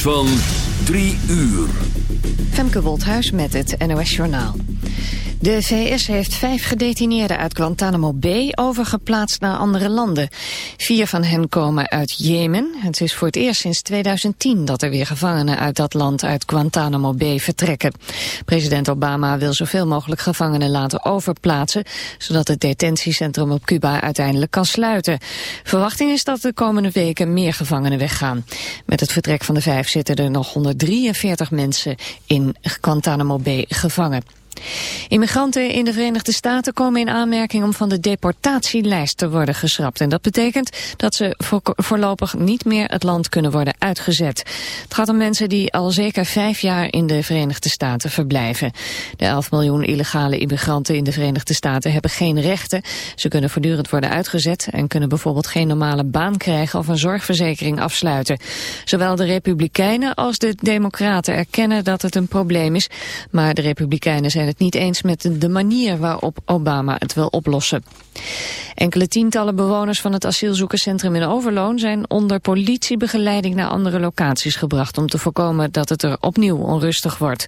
van 3 uur. Femke Wolthuis met het NOS Journaal. De VS heeft vijf gedetineerden uit Guantanamo Bay overgeplaatst naar andere landen. Vier van hen komen uit Jemen. Het is voor het eerst sinds 2010 dat er weer gevangenen uit dat land uit Guantanamo Bay vertrekken. President Obama wil zoveel mogelijk gevangenen laten overplaatsen, zodat het detentiecentrum op Cuba uiteindelijk kan sluiten. Verwachting is dat de komende weken meer gevangenen weggaan. Met het vertrek van de vijf zitten er nog 143 mensen in Guantanamo Bay gevangen. Immigranten in de Verenigde Staten komen in aanmerking om van de deportatielijst te worden geschrapt. En dat betekent dat ze voorlopig niet meer het land kunnen worden uitgezet. Het gaat om mensen die al zeker vijf jaar in de Verenigde Staten verblijven. De 11 miljoen illegale immigranten in de Verenigde Staten hebben geen rechten. Ze kunnen voortdurend worden uitgezet en kunnen bijvoorbeeld geen normale baan krijgen of een zorgverzekering afsluiten. Zowel de Republikeinen als de Democraten erkennen dat het een probleem is, maar de Republikeinen zijn het niet eens met de manier waarop Obama het wil oplossen. Enkele tientallen bewoners van het asielzoekerscentrum in Overloon zijn onder politiebegeleiding naar andere locaties gebracht om te voorkomen dat het er opnieuw onrustig wordt.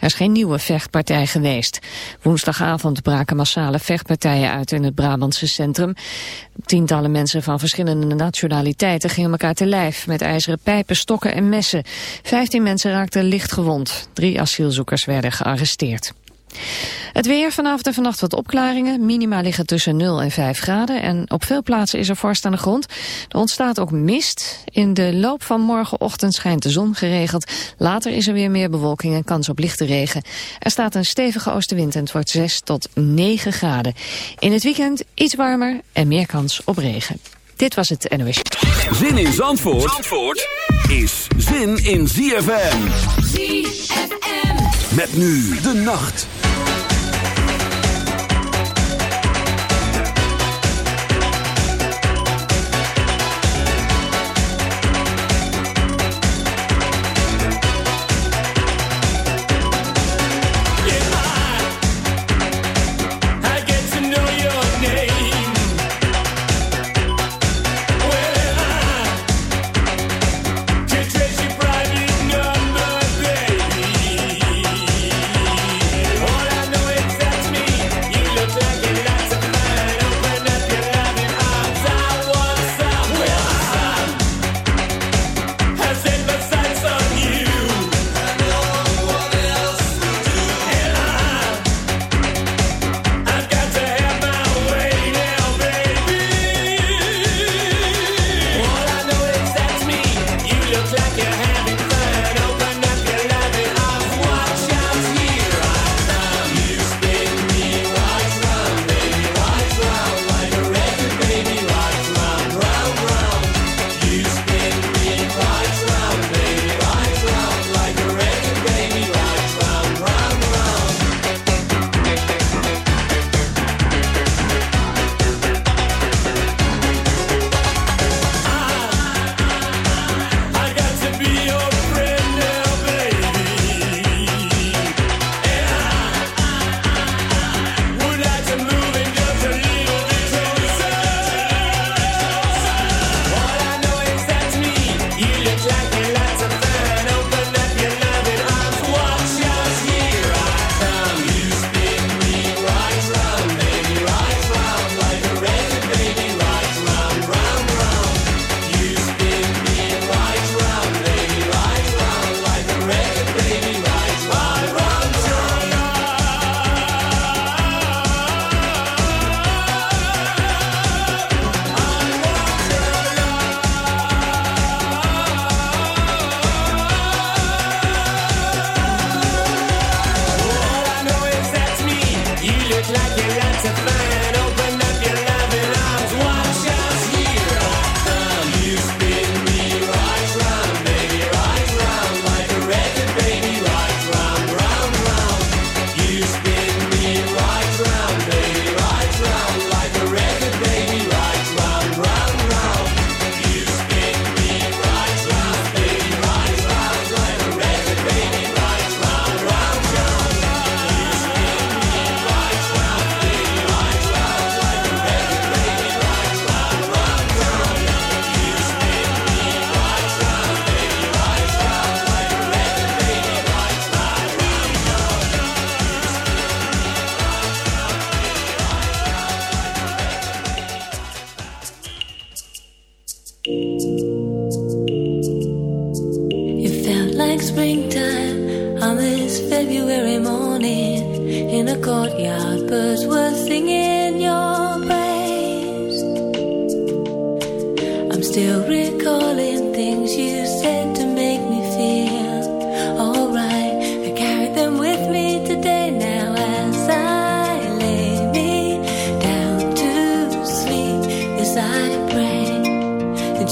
Er is geen nieuwe vechtpartij geweest. Woensdagavond braken massale vechtpartijen uit in het Brabantse centrum. Tientallen mensen van verschillende nationaliteiten gingen elkaar te lijf met ijzeren pijpen, stokken en messen. Vijftien mensen raakten licht gewond. Drie asielzoekers werden gearresteerd. Het weer vanavond en vannacht wat opklaringen. Minima liggen tussen 0 en 5 graden. En op veel plaatsen is er vorst aan de grond. Er ontstaat ook mist. In de loop van morgenochtend schijnt de zon geregeld. Later is er weer meer bewolking en kans op lichte regen. Er staat een stevige oostenwind en het wordt 6 tot 9 graden. In het weekend iets warmer en meer kans op regen. Dit was het NOS. Zin in Zandvoort, Zandvoort is zin in ZFM. ZFM. Met nu de nacht.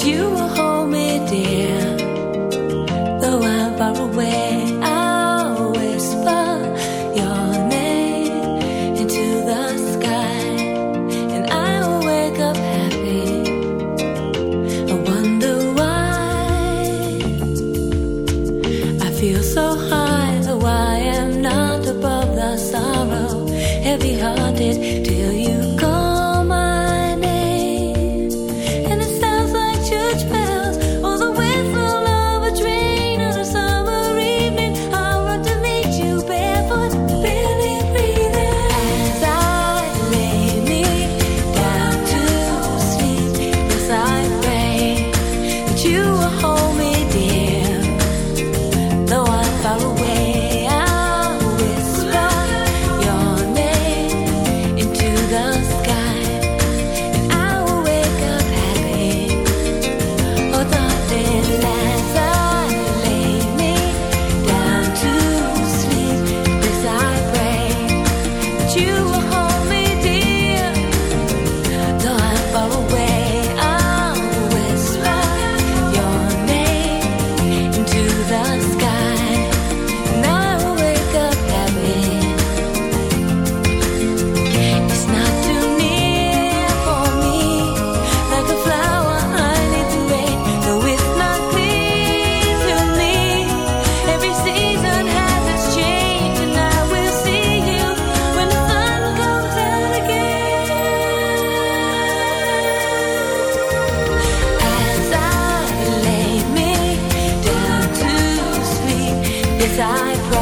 you a side.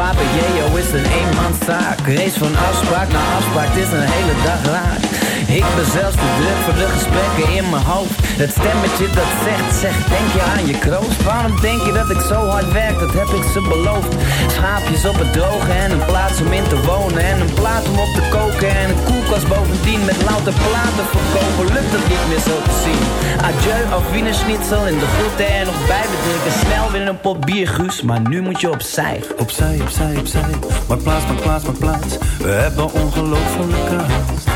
Vader Jeo is een eenmanszaak. Race van afspraak naar afspraak, het is een hele dag raak. Ik ben zelfs te druk voor de gesprekken in mijn hoofd. Het stemmetje dat zegt, zegt, denk je aan je kroost? Waarom denk je dat ik zo hard werk, dat heb ik ze beloofd. Schaapjes op het droge en een plaats om in te wonen. En een plaat om op te koken en een koelkast bovendien. Met louter platen verkopen, lukt het niet meer zo te zien. Adieu, auf Wiener Schnitzel in de groeten en nog bij Snel weer een pot bier, maar nu moet je opzij. Opzij, opzij, opzij, maar plaats, maar plaats, maar plaats. We hebben ongelofelijke haast.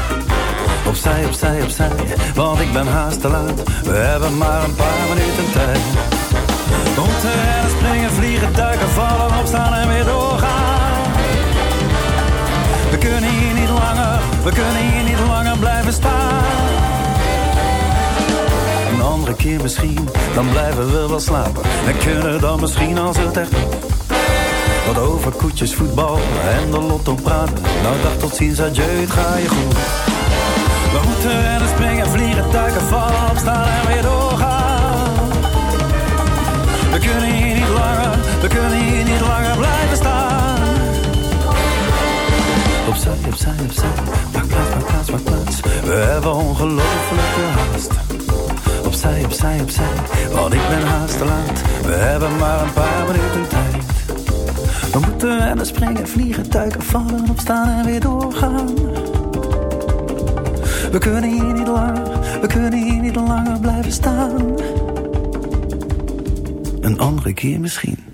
Opzij, opzij, opzij, want ik ben haast te laat. We hebben maar een paar minuten tijd. We moeten rennen, springen, vliegen, duiken, vallen, opstaan en weer doorgaan. We kunnen hier niet langer, we kunnen hier andere keer misschien, dan blijven we wel slapen. En kunnen dan misschien als het echt. Wat over koetjes, voetbal en de lotto praten. Nou dag tot ziens, adieu, het ga je goed. We moeten rennen, springen, vliegen, duiken, vallen, opstaan en weer doorgaan. We kunnen hier niet langer, we kunnen hier niet langer blijven staan. Opzij, opzij, opzij, maak plaats, maak plaats, maak plaats. We hebben ongelofelijke haast. Opzij, opzij, opzij, want ik ben haast te laat. We hebben maar een paar minuten tijd. We moeten rennen, springen, vliegen, duiken, vallen, opstaan en weer doorgaan. We kunnen hier niet langer, we kunnen hier niet langer blijven staan. Een andere keer misschien.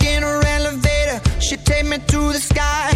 sky.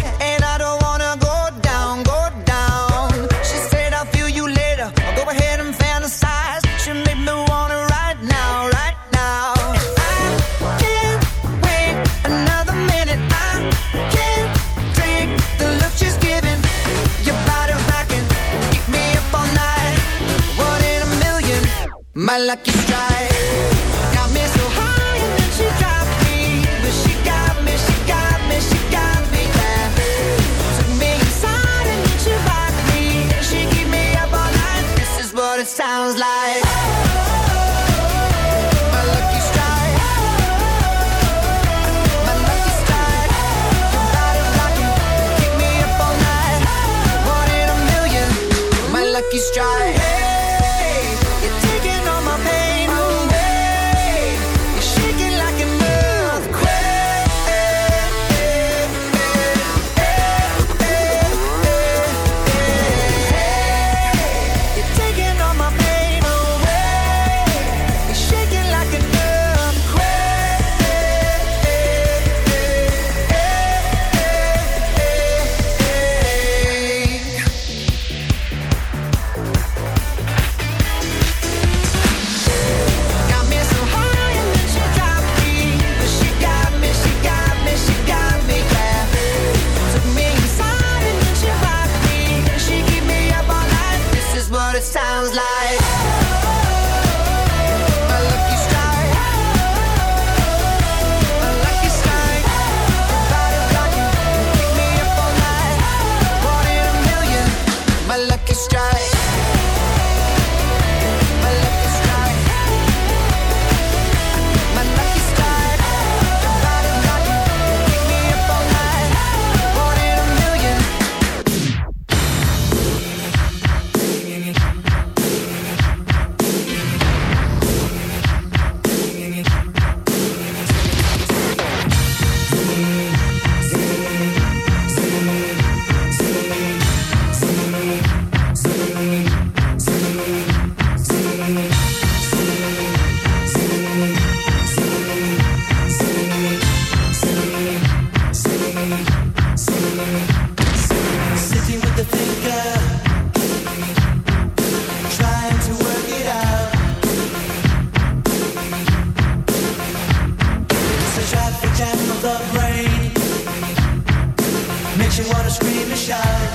show.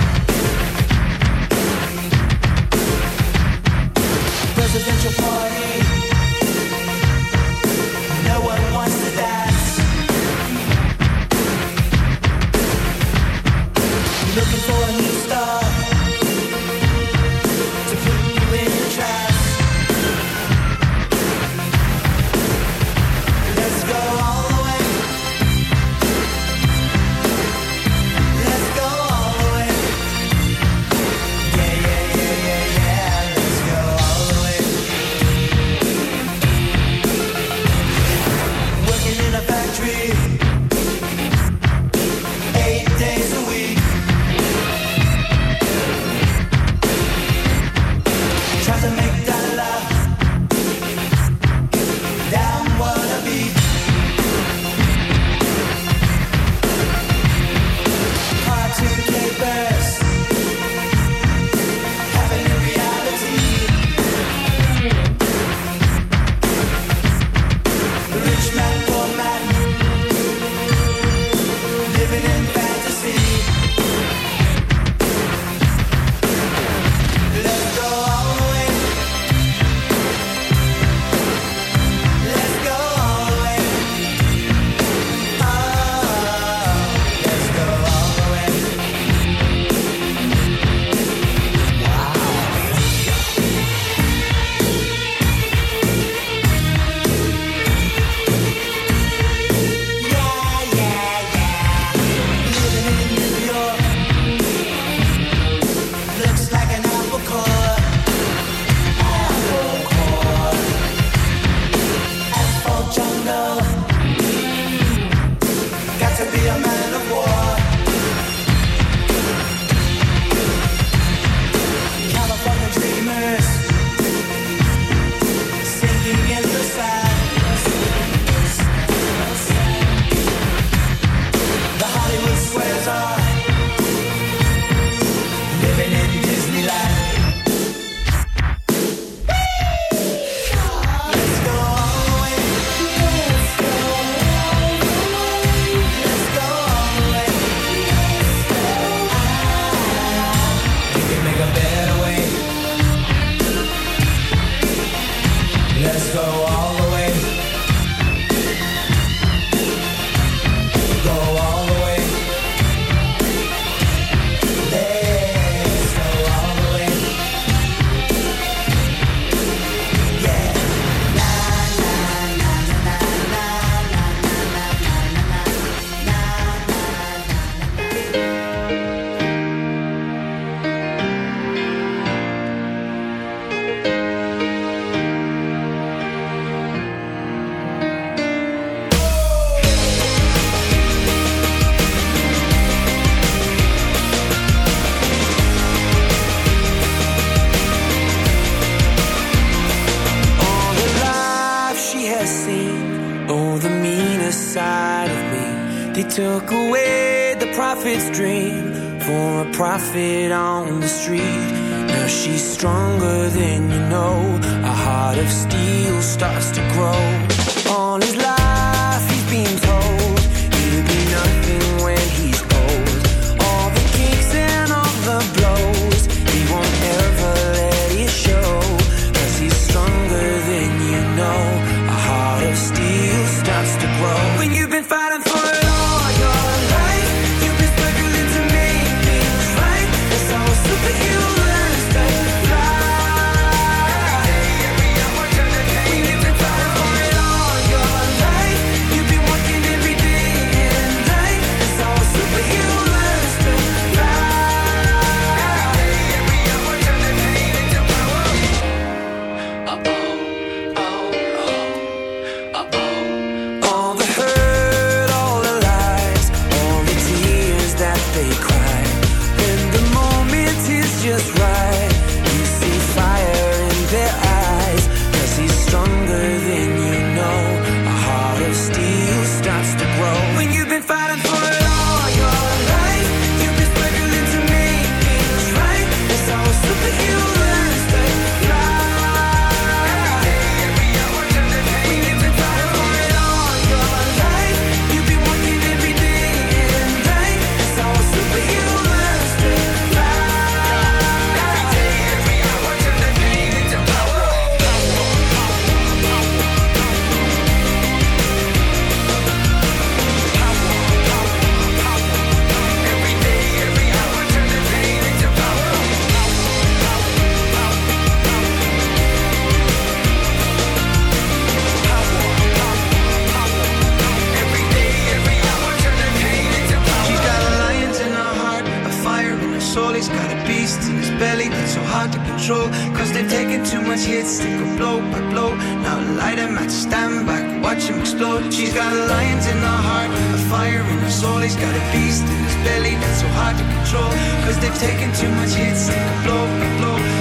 stand back, watch him explode. She's got a lions in her heart, a fire in her soul. He's got a beast in his belly that's so hard to control. Cause they've taken too much hits and they blow, blow.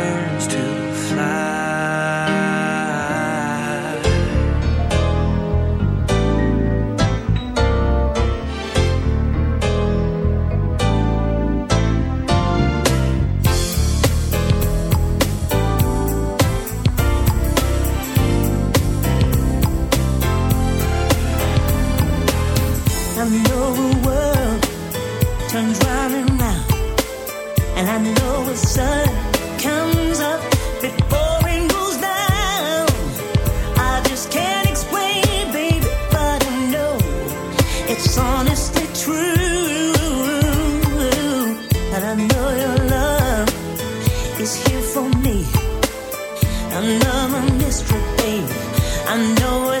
is here for me. Another mystery, babe. I know it.